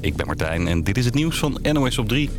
Ik ben Martijn en dit is het nieuws van NOS op 3.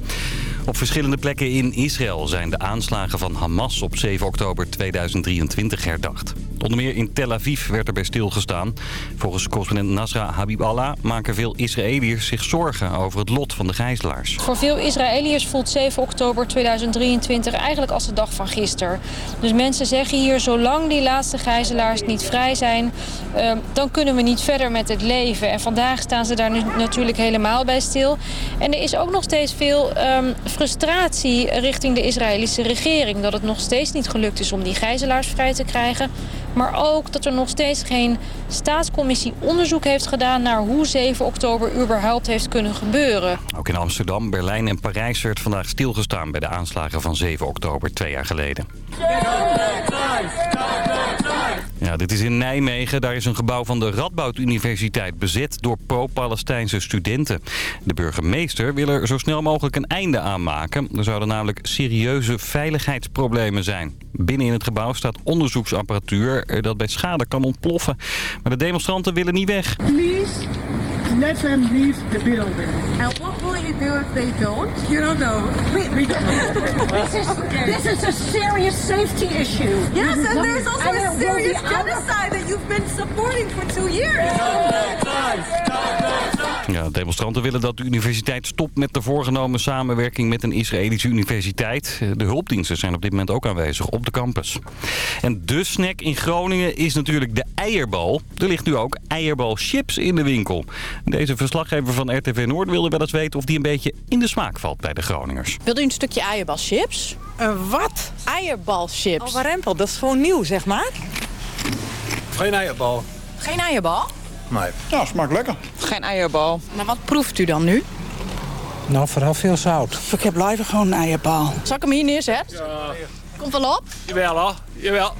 Op verschillende plekken in Israël zijn de aanslagen van Hamas op 7 oktober 2023 herdacht. Onder meer in Tel Aviv werd er bij stilgestaan. Volgens correspondent Nasra Habiballah maken veel Israëliërs zich zorgen over het lot van de gijzelaars. Voor veel Israëliërs voelt 7 oktober 2023 eigenlijk als de dag van gisteren. Dus mensen zeggen hier, zolang die laatste gijzelaars niet vrij zijn, uh, dan kunnen we niet verder met het leven. En vandaag staan ze daar nu natuurlijk helemaal bij stil. En er is ook nog steeds veel um, frustratie richting de Israëlische regering. Dat het nog steeds niet gelukt is om die gijzelaars vrij te krijgen. Maar ook dat er nog steeds geen staatscommissie onderzoek heeft gedaan... naar hoe 7 oktober überhaupt heeft kunnen gebeuren. Ook in Amsterdam, Berlijn en Parijs werd vandaag stilgestaan... bij de aanslagen van 7 oktober twee jaar geleden. Ja, dit is in Nijmegen. Daar is een gebouw van de Radboud Universiteit bezet door pro-Palestijnse studenten. De burgemeester wil er zo snel mogelijk een einde aan maken. Er zouden namelijk serieuze veiligheidsproblemen zijn. Binnen in het gebouw staat onderzoeksapparatuur dat bij schade kan ontploffen. Maar de demonstranten willen niet weg. Please, let them leave the building. And what will you do if they don't? You don't know. We, we don't know. This is, this is a serious safety issue. Yes, and there's also a serious genocide that you've been supporting for two years. Ja, demonstranten willen dat de universiteit stopt met de voorgenomen samenwerking met een Israëlische universiteit. De hulpdiensten zijn op dit moment ook aanwezig op de campus. En de snack in Groningen is natuurlijk de eierbal. Er ligt nu ook eierbalchips in de winkel. Deze verslaggever van RTV Noord wilde wel eens weten of die een beetje in de smaak valt bij de Groningers. Wilt u een stukje eierbalchips? Uh, wat? Eierbalchips. Oh, warempel, dat is gewoon nieuw, zeg maar. Geen eierbal. Geen eierbal? Nee. Ja, smaakt lekker. Geen eierbal. Maar wat proeft u dan nu? Nou, vooral veel zout. Ik heb liever gewoon een eierbal. Zal ik hem hier neerzetten? Ja. Komt wel op? Jawel hoor, jawel.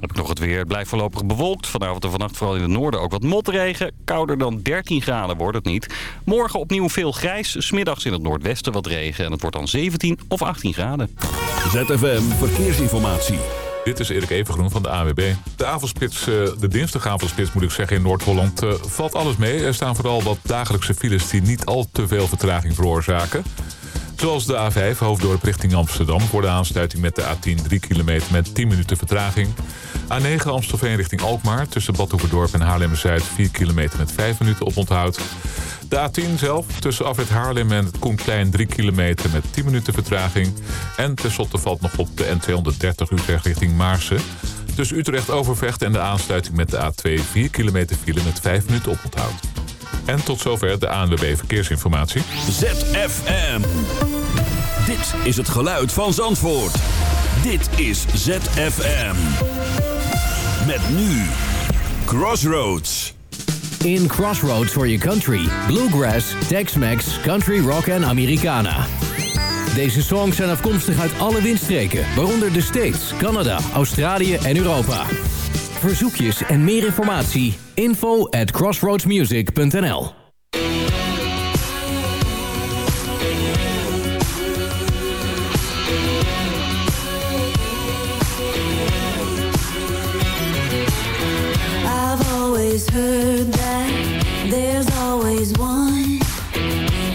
Heb ik nog het weer. Het blijft voorlopig bewolkt. Vanavond en vannacht vooral in het noorden ook wat motregen. Kouder dan 13 graden wordt het niet. Morgen opnieuw veel grijs. Smiddags in het noordwesten wat regen. En het wordt dan 17 of 18 graden. ZFM Verkeersinformatie. Dit is Erik Evengroen van de AWB. De avondspits, de dinsdagavondspits moet ik zeggen in Noord-Holland, valt alles mee. Er staan vooral wat dagelijkse files die niet al te veel vertraging veroorzaken. Zoals de A5 hoofddorp richting Amsterdam voor de aansluiting met de A10 3 kilometer met 10 minuten vertraging. A9 Amstelveen richting Alkmaar tussen Badhoevedorp en Haarlem-Zuid 4 kilometer met 5 minuten op onthoud. De A10 zelf tussen Afrit Haarlem en het Koenplein 3 kilometer met 10 minuten vertraging. En tenslotte valt nog op de N230 Utrecht richting Maarsen. Tussen Utrecht Overvecht en de aansluiting met de A2 4 kilometer file met 5 minuten op onthoud. En tot zover de ANWB Verkeersinformatie. ZFM. Dit is het geluid van Zandvoort. Dit is ZFM. Met nu Crossroads. In Crossroads for your country. Bluegrass, Tex-Mex, Country Rock en Americana. Deze songs zijn afkomstig uit alle windstreken, waaronder de States, Canada, Australië en Europa. Verzoekjes en meer informatie, info at crossroadsmusic.nl always heard that there's always one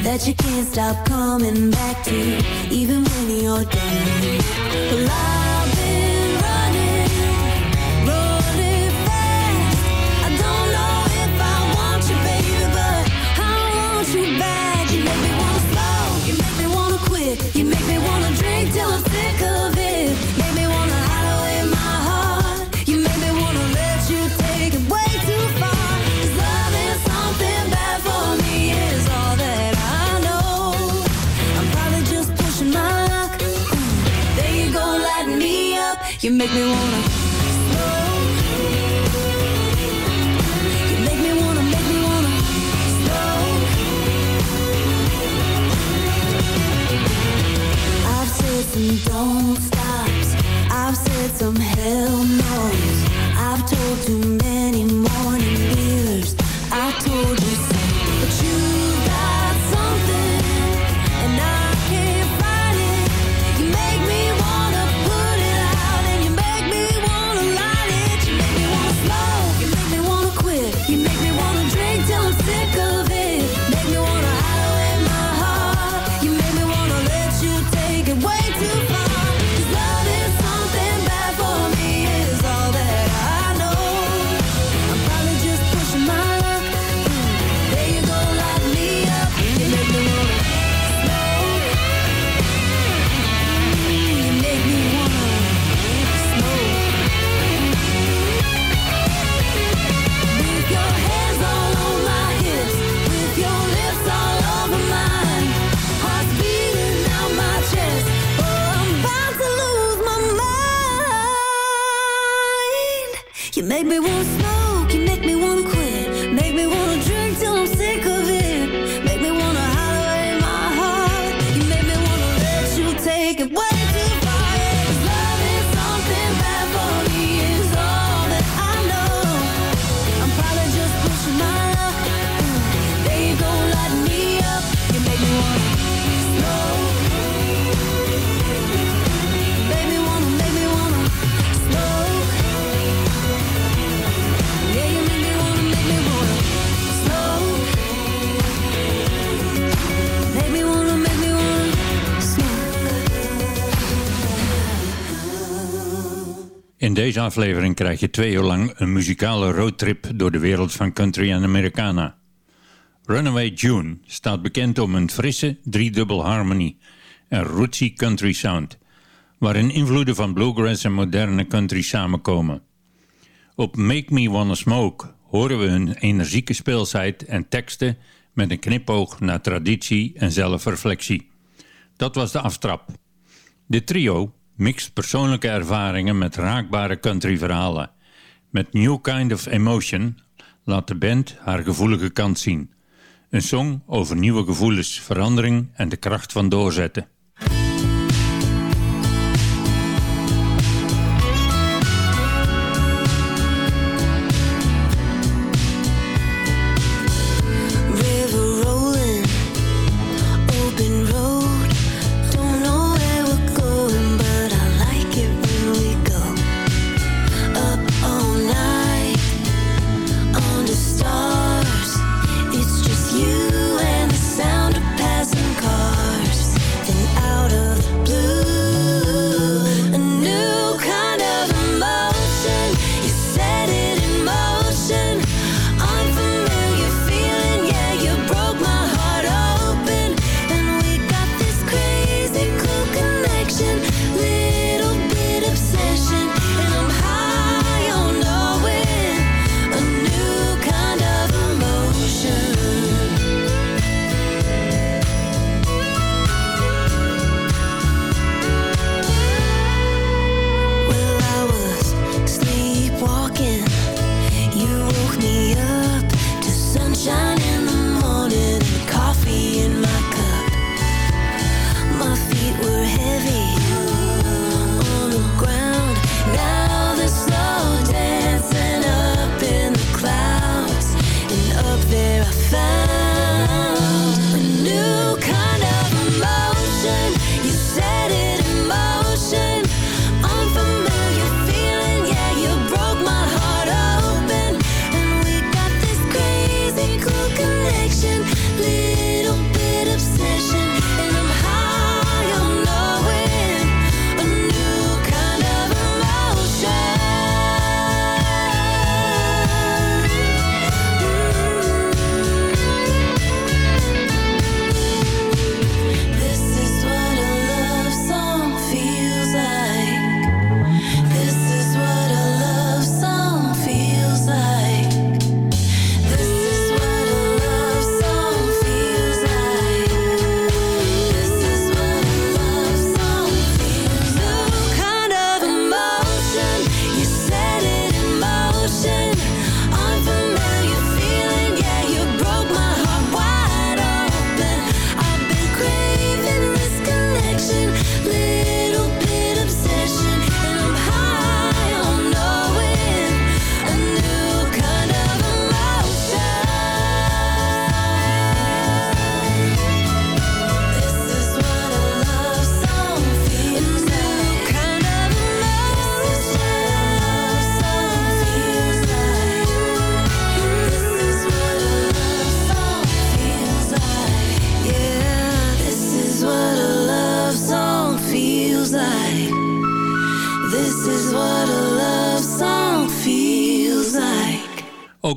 that you can't stop coming back to, even when you're done. Don't stops. I've said some hell no's. I've told too You make me want smoke. You make me deze aflevering krijg je twee uur lang een muzikale roadtrip door de wereld van country en Americana. Runaway June staat bekend om een frisse driedubbel harmony en rootsy country sound, waarin invloeden van bluegrass en moderne country samenkomen. Op Make Me Wanna Smoke horen we hun energieke speelsheid en teksten met een knipoog naar traditie en zelfreflectie. Dat was de aftrap. De trio mixt persoonlijke ervaringen met raakbare countryverhalen. Met New Kind of Emotion laat de band haar gevoelige kant zien. Een song over nieuwe gevoelens, verandering en de kracht van doorzetten.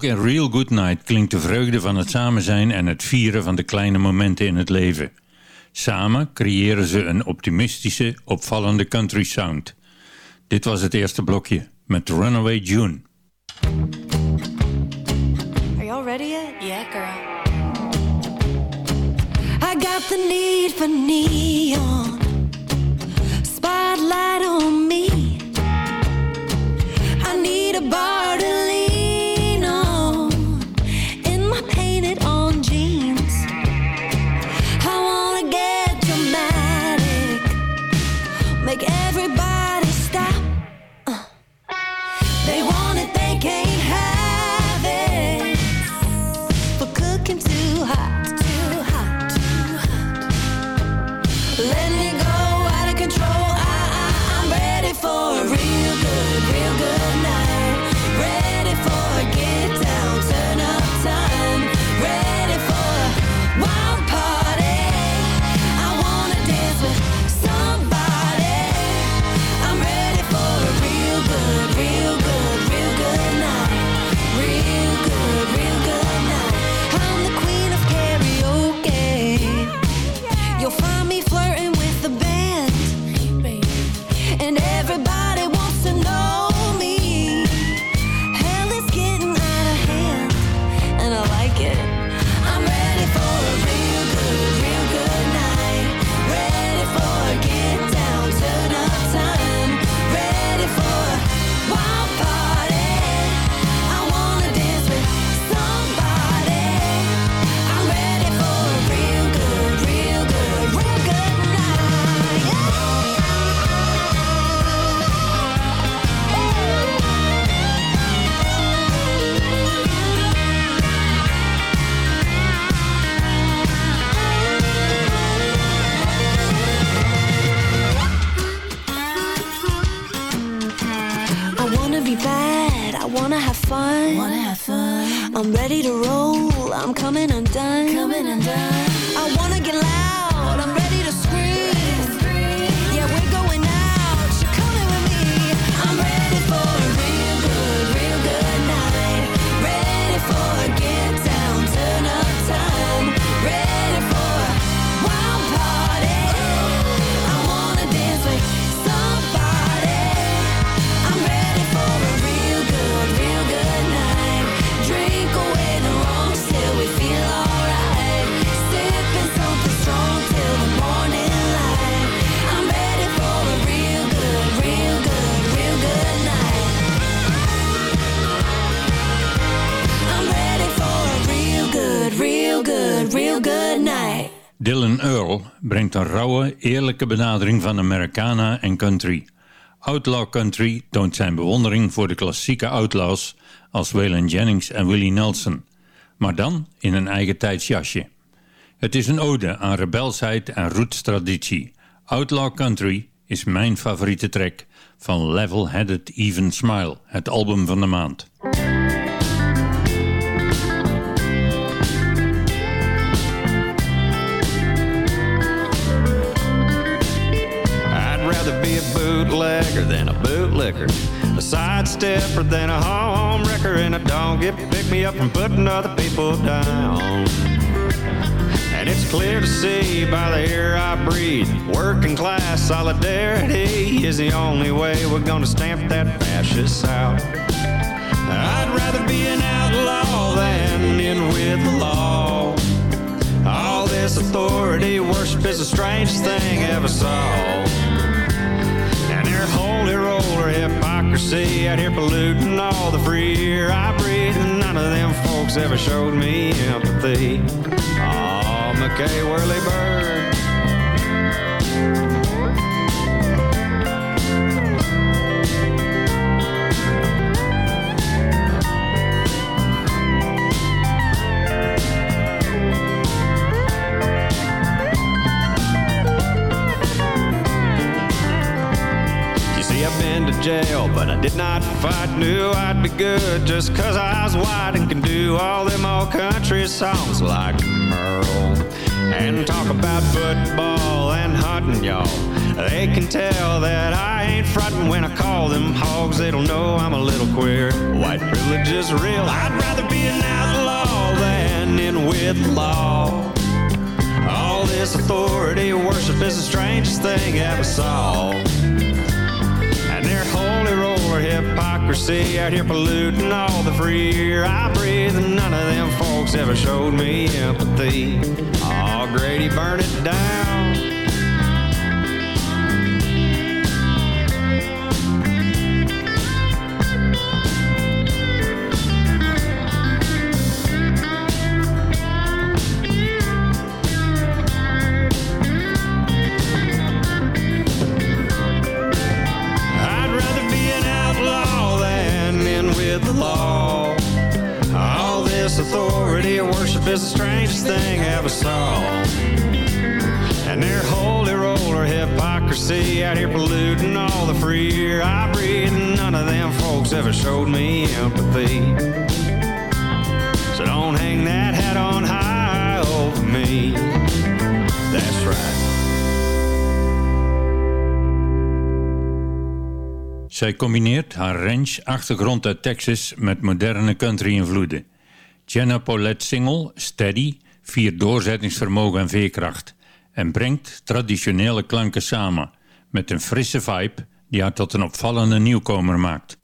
in Real Good Night klinkt de vreugde van het samen zijn en het vieren van de kleine momenten in het leven. Samen creëren ze een optimistische, opvallende country sound. Dit was het eerste blokje met Runaway June. Are you ready yet? Yeah, girl. I got the need for neon Spotlight on me I need a bar to Dylan Earl brengt een rauwe, eerlijke benadering van Americana en country. Outlaw Country toont zijn bewondering voor de klassieke outlaws als Waylon Jennings en Willie Nelson, maar dan in een eigen tijdsjasje. Het is een ode aan rebelsheid en roots-traditie. Outlaw Country is mijn favoriete track van Level Headed Even Smile, het album van de maand. Bootlegger than a bootlicker, a sidestepper than a home wrecker, and I don't get pick me up from putting other people down. And it's clear to see by the air I breathe, working class solidarity is the only way we're gonna stamp that fascist out. I'd rather be an outlaw than in with the law. All this authority worship is the strangest thing ever saw. Holy roller hypocrisy out here polluting all the free air I breathe. And none of them folks ever showed me empathy. Oh, McKay Whirly jail, but I did not fight. Knew I'd be good just cause I was white and can do all them old country songs like Merle. And talk about football and hunting, y'all. They can tell that I ain't frontin' when I call them hogs. They don't know I'm a little queer. White privilege is real. I'd rather be an outlaw than in with law. All this authority worship is the strangest thing I ever saw. Hypocrisy out here polluting all the free air I breathe. And none of them folks ever showed me empathy. Oh, Grady, burn it down. Empathy. So don't hang that hat on high over me. That's right. Zij combineert haar ranch-achtergrond uit Texas met moderne country-invloeden. Jenna Paulette single, Steady, viert doorzettingsvermogen en veerkracht en brengt traditionele klanken samen met een frisse vibe die haar tot een opvallende nieuwkomer maakt.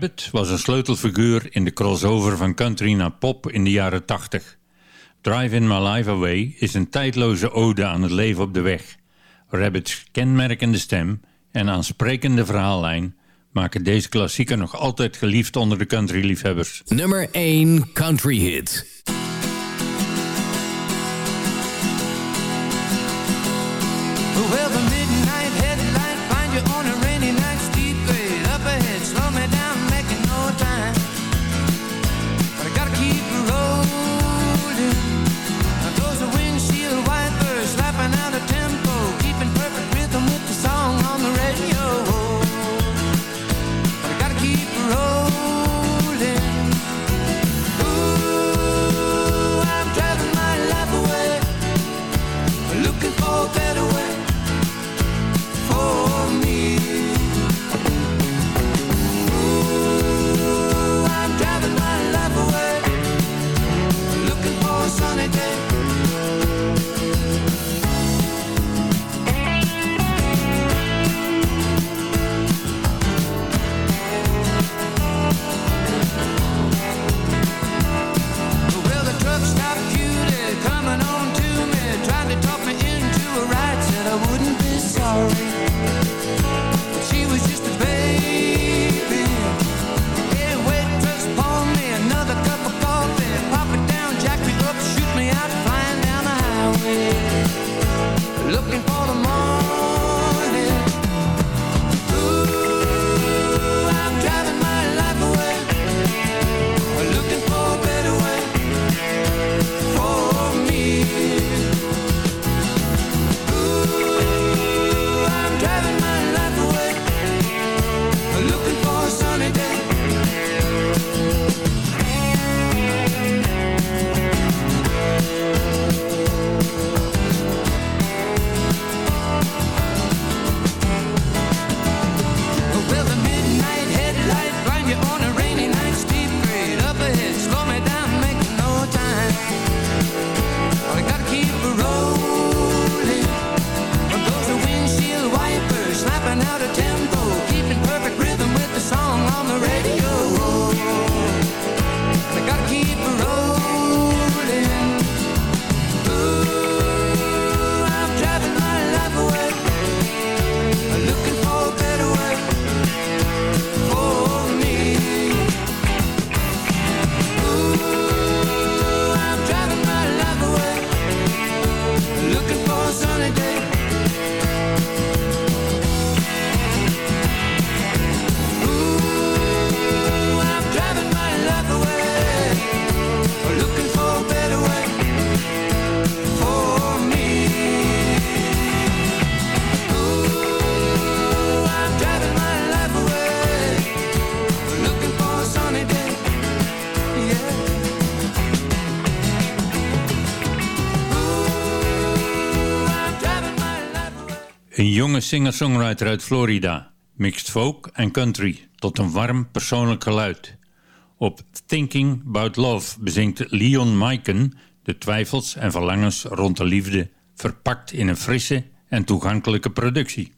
Rabbit was een sleutelfiguur in de crossover van country naar pop in de jaren 80. Drive In My Life Away is een tijdloze ode aan het leven op de weg. Rabbit's kenmerkende stem en aansprekende verhaallijn maken deze klassieker nog altijd geliefd onder de countryliefhebbers. Nummer 1 Country Hit singer-songwriter uit Florida, mixed folk en country tot een warm persoonlijk geluid. Op Thinking About Love bezingt Leon Maiken de twijfels en verlangens rond de liefde, verpakt in een frisse en toegankelijke productie.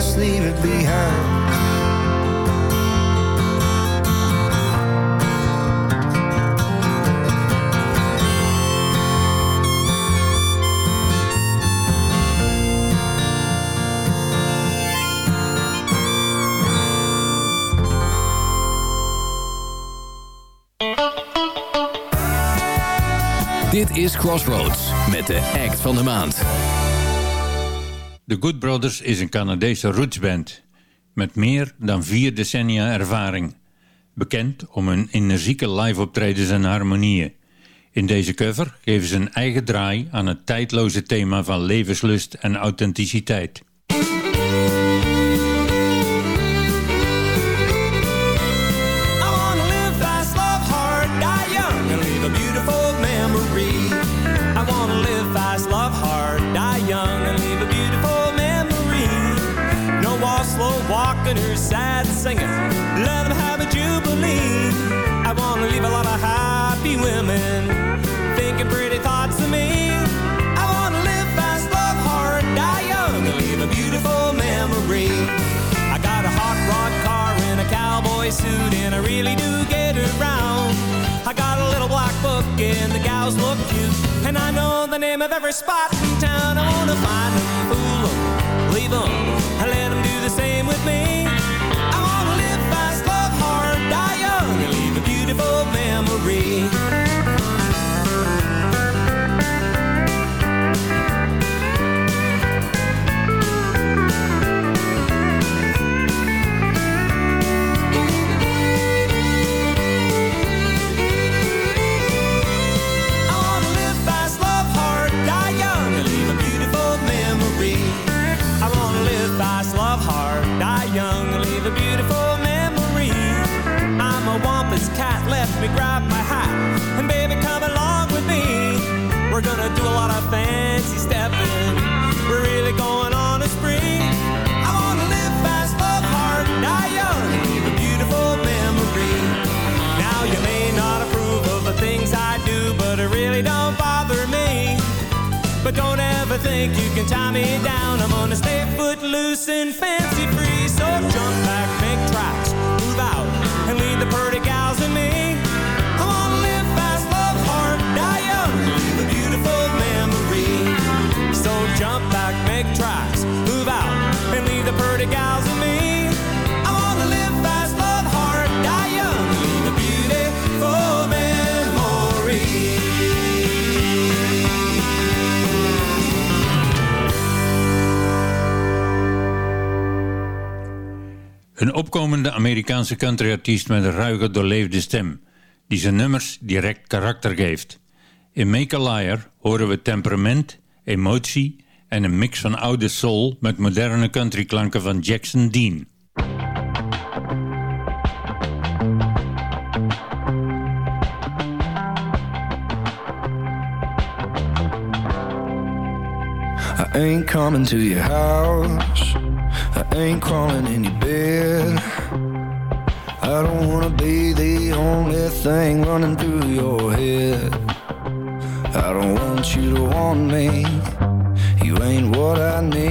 just leave it behind. Dit is Crossroads met de act van de maand. The Good Brothers is een Canadese rootsband met meer dan vier decennia ervaring. Bekend om hun energieke live optredens en harmonieën. In deze cover geven ze een eigen draai aan het tijdloze thema van levenslust en authenticiteit. I know the name of every spot in town. I wanna find think you can tie me down. I'm gonna stay footloose and fancy free. Een opkomende Amerikaanse countryartiest met een ruige doorleefde stem, die zijn nummers direct karakter geeft. In Make a Liar horen we temperament, emotie en een mix van oude soul met moderne countryklanken van Jackson Dean. I ain't coming to your house I ain't crawling in your bed. I don't wanna be the only thing running through your head. I don't want you to want me. You ain't what I need.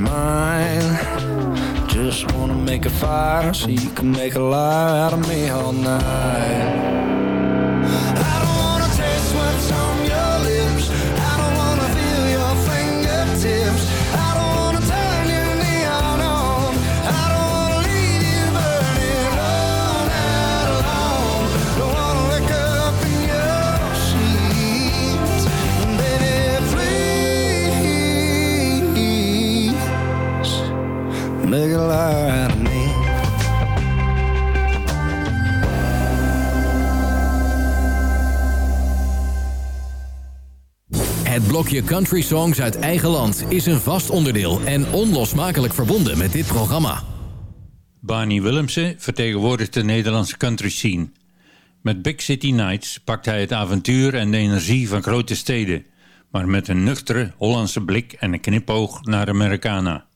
mine. Just wanna make a fire so you can make a lie out of me all night. blokje country songs uit eigen land is een vast onderdeel en onlosmakelijk verbonden met dit programma. Barney Willemsen vertegenwoordigt de Nederlandse country scene. Met Big City Nights pakt hij het avontuur en de energie van grote steden, maar met een nuchtere Hollandse blik en een knipoog naar Americana.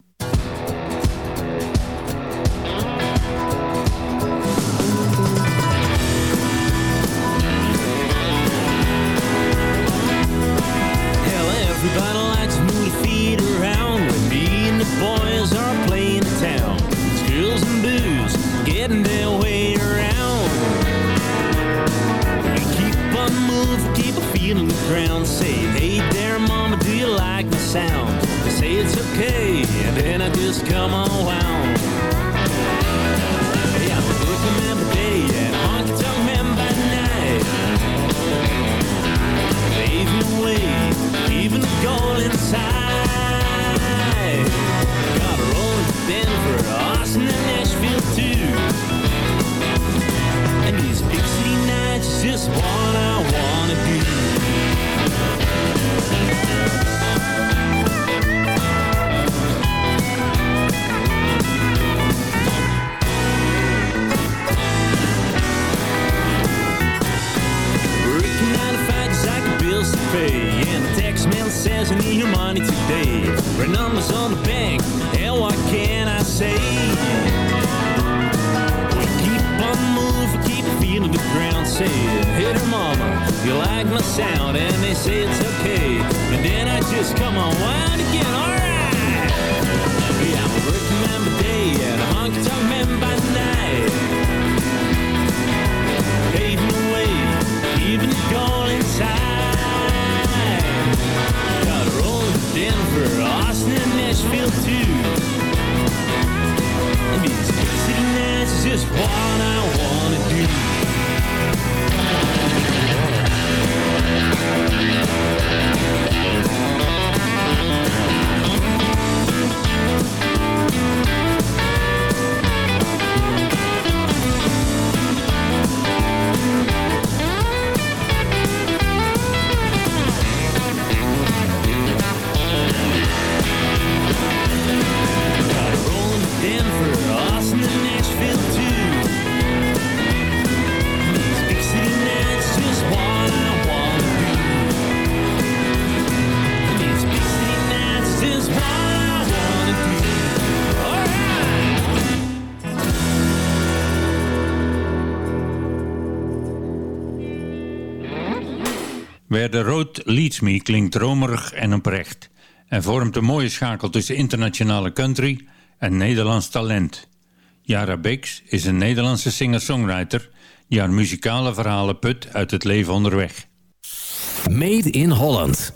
Klinkt dromerig en oprecht en vormt een mooie schakel tussen internationale country en Nederlands talent. Yara Beeks is een Nederlandse singer-songwriter die haar muzikale verhalen put uit het leven onderweg. Made in Holland.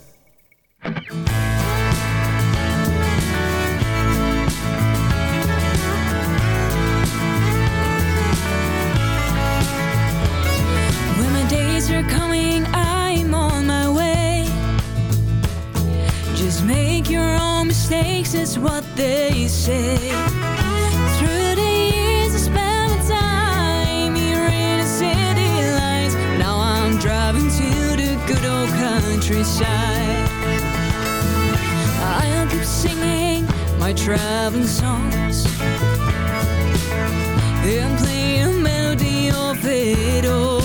Mistakes, is what they say. Through the years, I spent the time here in the city lights. Now I'm driving to the good old countryside. I'll keep singing my traveling songs and play a melody of it all.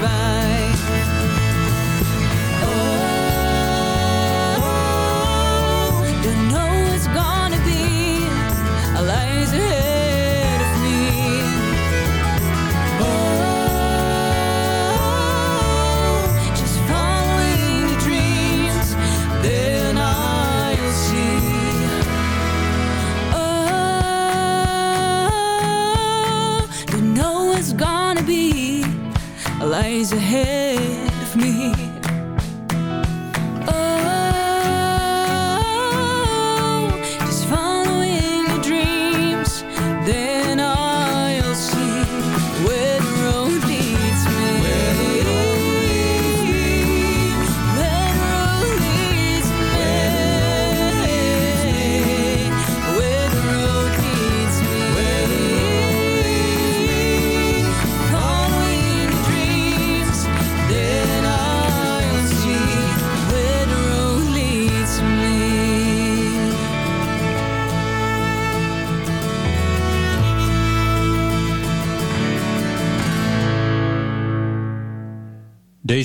divine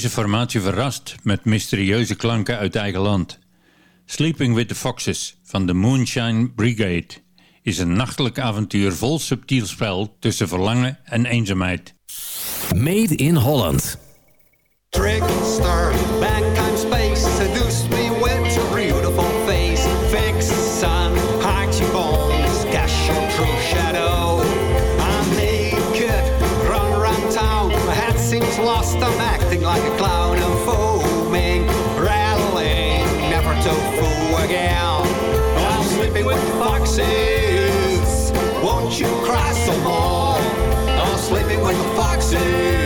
Deze formatie verrast met mysterieuze klanken uit eigen land. Sleeping with the Foxes van de Moonshine Brigade is een nachtelijk avontuur vol subtiel spel tussen verlangen en eenzaamheid. Made in Holland. Trickster, mankind space, seduce me with your beautiful face. Vixen, hide your bones, cash your true shadow. I'm naked, run around town, my head seems lost, I'm foxes, won't you cry some more? I'm sleeping with the foxes,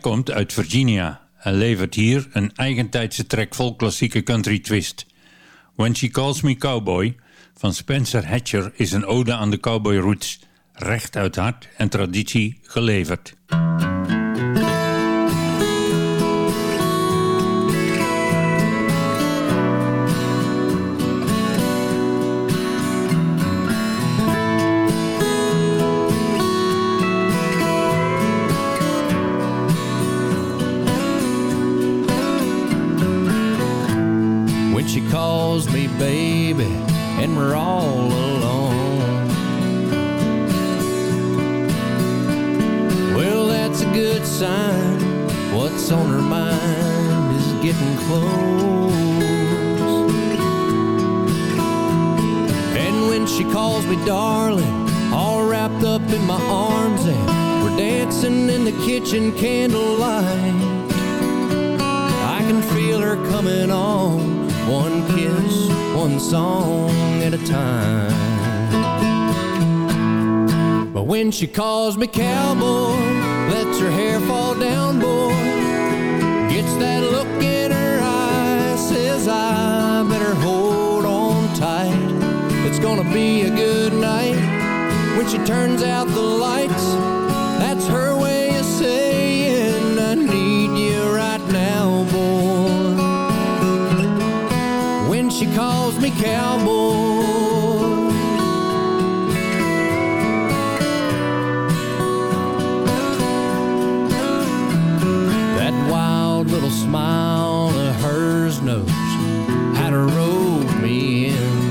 komt uit Virginia en levert hier een eigentijdse track vol klassieke country twist. When She Calls Me Cowboy van Spencer Hatcher is een ode aan de cowboy roots, recht uit hart en traditie geleverd. Calls me baby and we're all alone. Well, that's a good sign. What's on her mind is getting close. And when she calls me darling, all wrapped up in my arms, and we're dancing in the kitchen candlelight. I can feel her coming on, one kiss, one song at a time. But when she calls me cowboy, lets her hair fall down, boy, gets that look in her eye, says I better hold on tight. It's gonna be a good night when she turns out the lights. That's her way me cowboy. That wild little smile of hers knows how to rope me in.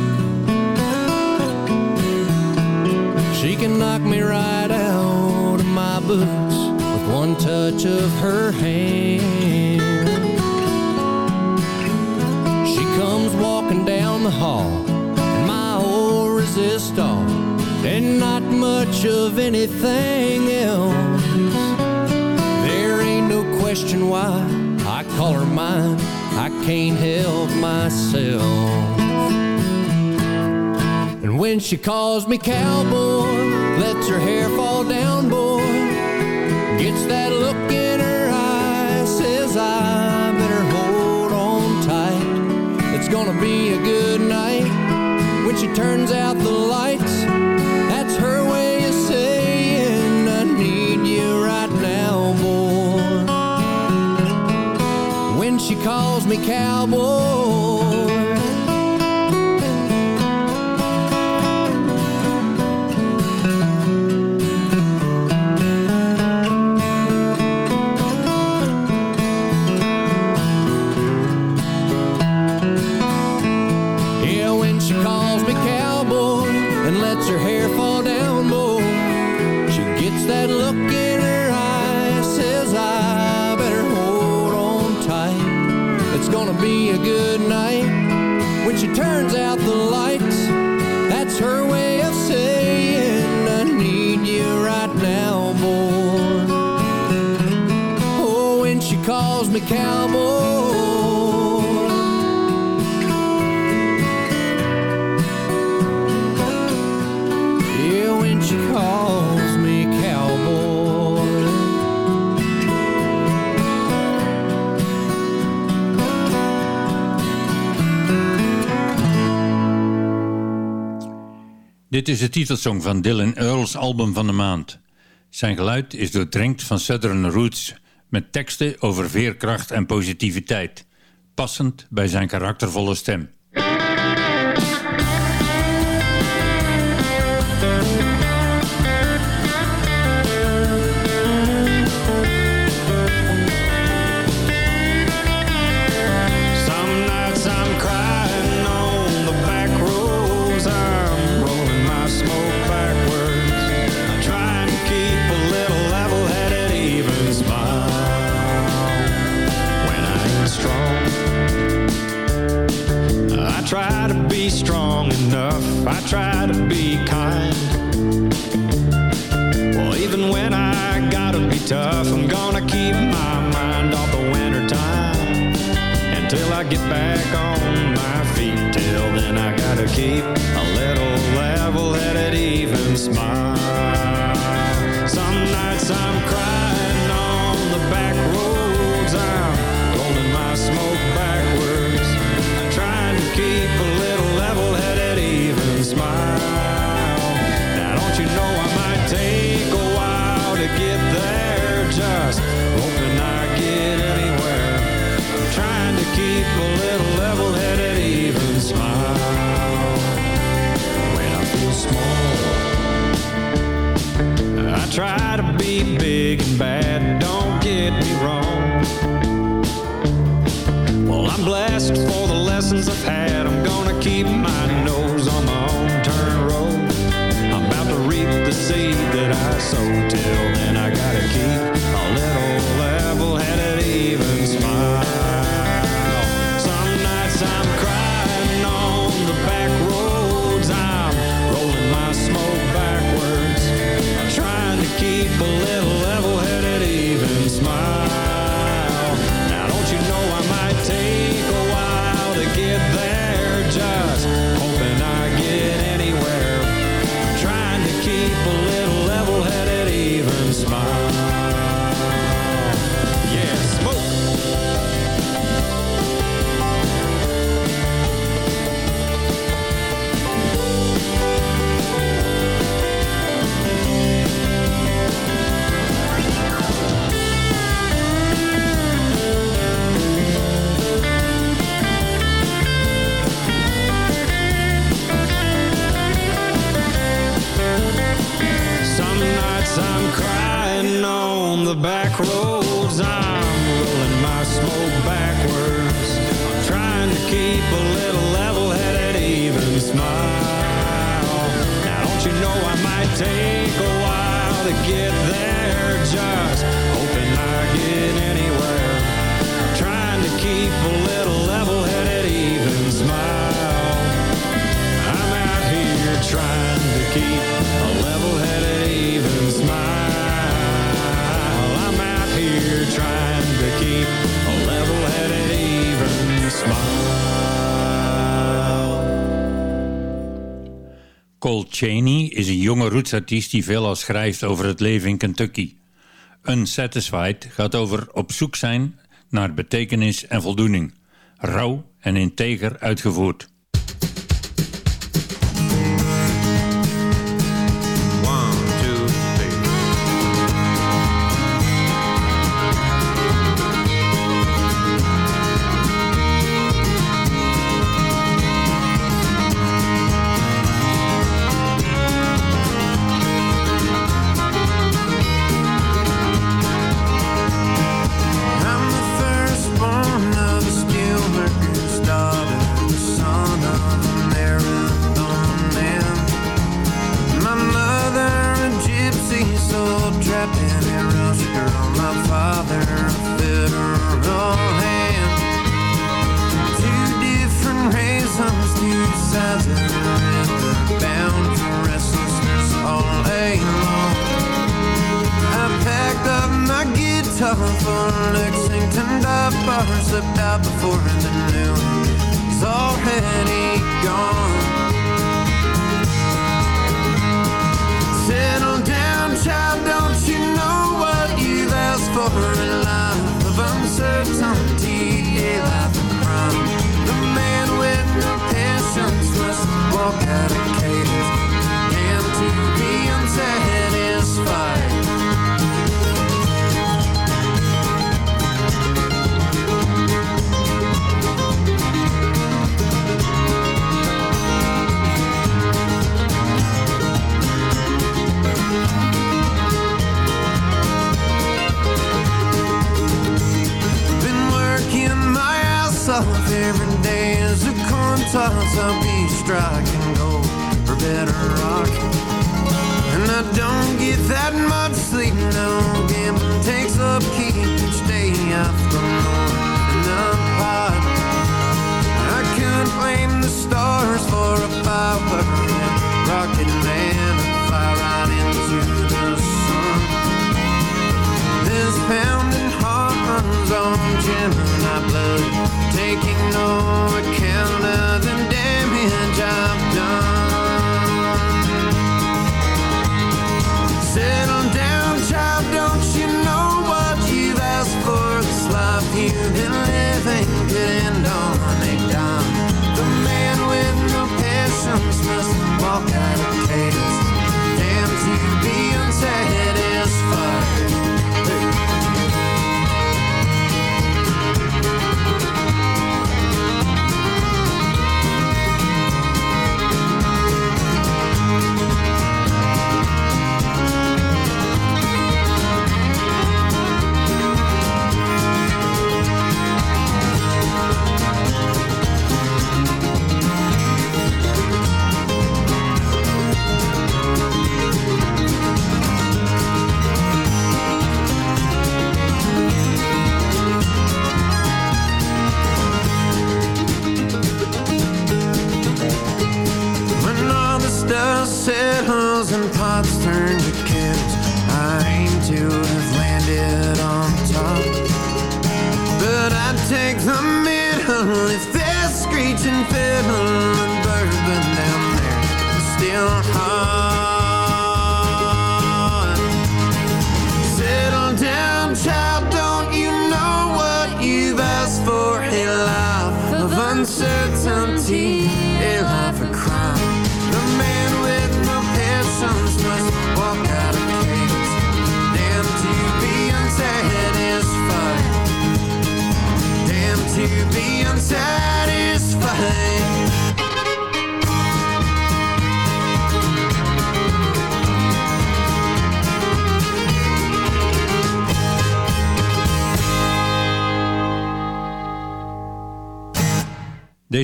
She can knock me right out of my boots with one touch of her hand. In my old resistor and not much of anything else. There ain't no question why I call her mine. I can't help myself. And when she calls me cowboy, lets her hair fall down, boy, gets that look in her eye, says I better hold on tight. It's gonna be a good she turns out the lights. That's her way of saying I need you right now, boy. When she calls me cowboy. Dit is de titelsong van Dylan Earls album van de maand. Zijn geluid is doordrenkt van Southern Roots, met teksten over veerkracht en positiviteit, passend bij zijn karaktervolle stem. I gotta be tough. I'm gonna keep my mind off the winter time until I get back on my feet. Till then, I gotta keep a little level-headed, even smile. Some nights I'm crying on the back roads. I'm rolling my smoke backwards, trying to keep a little level-headed, even smile. Now don't you know I might take just hoping I get anywhere. I'm trying to keep a little level-headed, even smile when I feel small. I try to be big and bad, don't get me wrong. Well, I'm blessed for the lessons I've had. I'm gonna keep my nose on my own turn road. I'm about to reap the seed that I sow till then I gotta keep Little even smile. Some nights I'm crying on the I'm rolling my smoke backwards Trying to keep roads I'm rolling my smoke backwards. Trying to keep a little level-headed even smile. Now don't you know I might take a while to get there? Just hoping I get anywhere. Trying to keep a little level-headed even smile. I'm out here trying to keep a level-headed even smile. Here trying to keep a level-headed, even smile. Cole Cheney is een jonge rootsartiest die veelal schrijft over het leven in Kentucky. Unsatisfied gaat over op zoek zijn naar betekenis en voldoening. Rauw en integer uitgevoerd. For Lexington dive slipped out before the noon was already gone. Settle down, child, don't you know what you've asked for? A life of uncertainty, a life of crime. The man with no patience must walk out of cadence, toss. I'll be striking gold for better rock. And I don't get that much sleep, no. Gambling takes upkeep each day after and the pot. I couldn't blame the stars for a power rocket man and fly right into the sun. This runs on Gemini blood, taking no account of the damage I've done. Settle down, child, don't you know what you've asked for? This life you've been living could end on a dime. The man with no patience must walk out of cadence. Damn to be unsatisfied.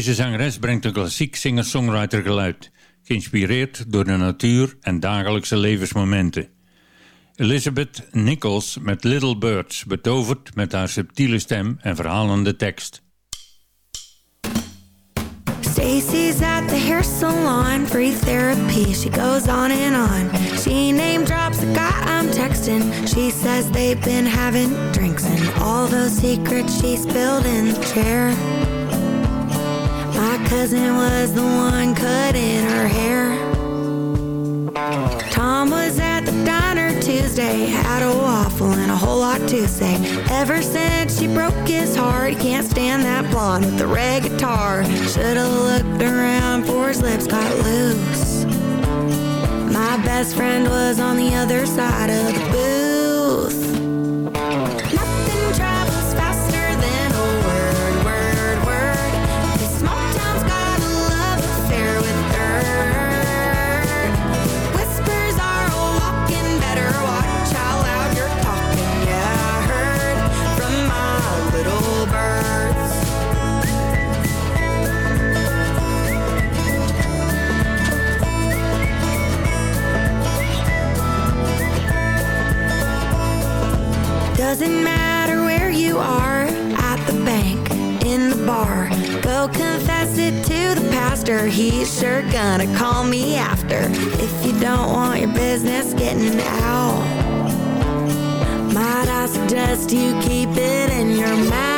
Deze zangeres brengt een klassiek singer-songwriter geluid, geïnspireerd door de natuur en dagelijkse levensmomenten. Elizabeth Nichols met Little Birds, betoverd met haar subtiele stem en verhalende tekst. Stacy's at the hair salon, free therapy. She goes on and on. She name drops the guy I'm texting. She says they've been having drinks and all those secrets she spilled in the chair. My cousin was the one cutting her hair. Tom was at the diner Tuesday, had a waffle and a whole lot to say. Ever since she broke his heart, he can't stand that blonde with the red guitar. Should've looked around before his lips got loose. My best friend was on the other side of the booth. Doesn't matter where you are at the bank, in the bar. Go confess it to the pastor. He's sure gonna call me after. If you don't want your business getting out, might I suggest you keep it in your mouth?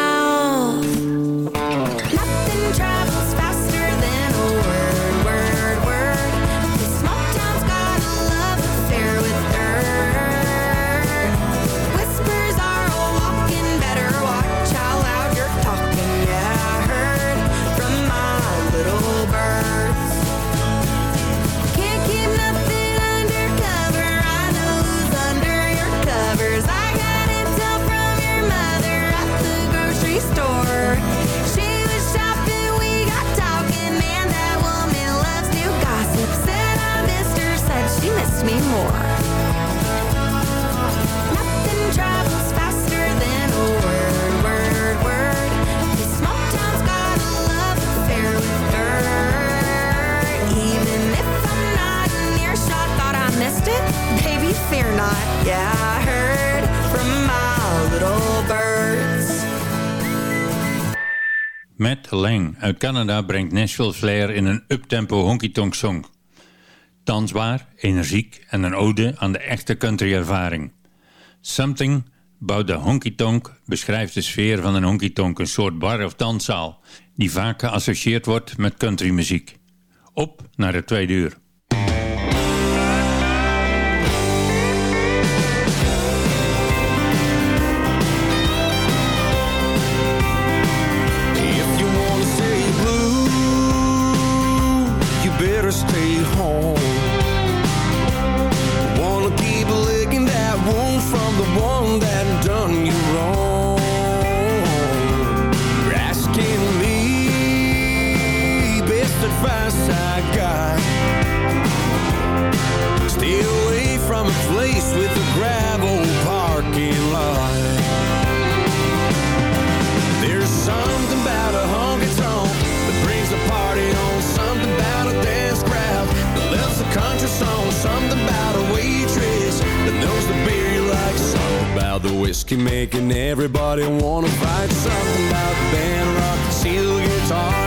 Uit Canada brengt Nashville flair in een uptempo honky-tonk song. Dansbaar, energiek en een ode aan de echte country ervaring. Something About the Honky Tonk beschrijft de sfeer van een honky tonk, een soort bar of danszaal, die vaak geassocieerd wordt met countrymuziek. Op naar het tweede uur. Whiskey making everybody wanna fight. Something about band rock steel guitar.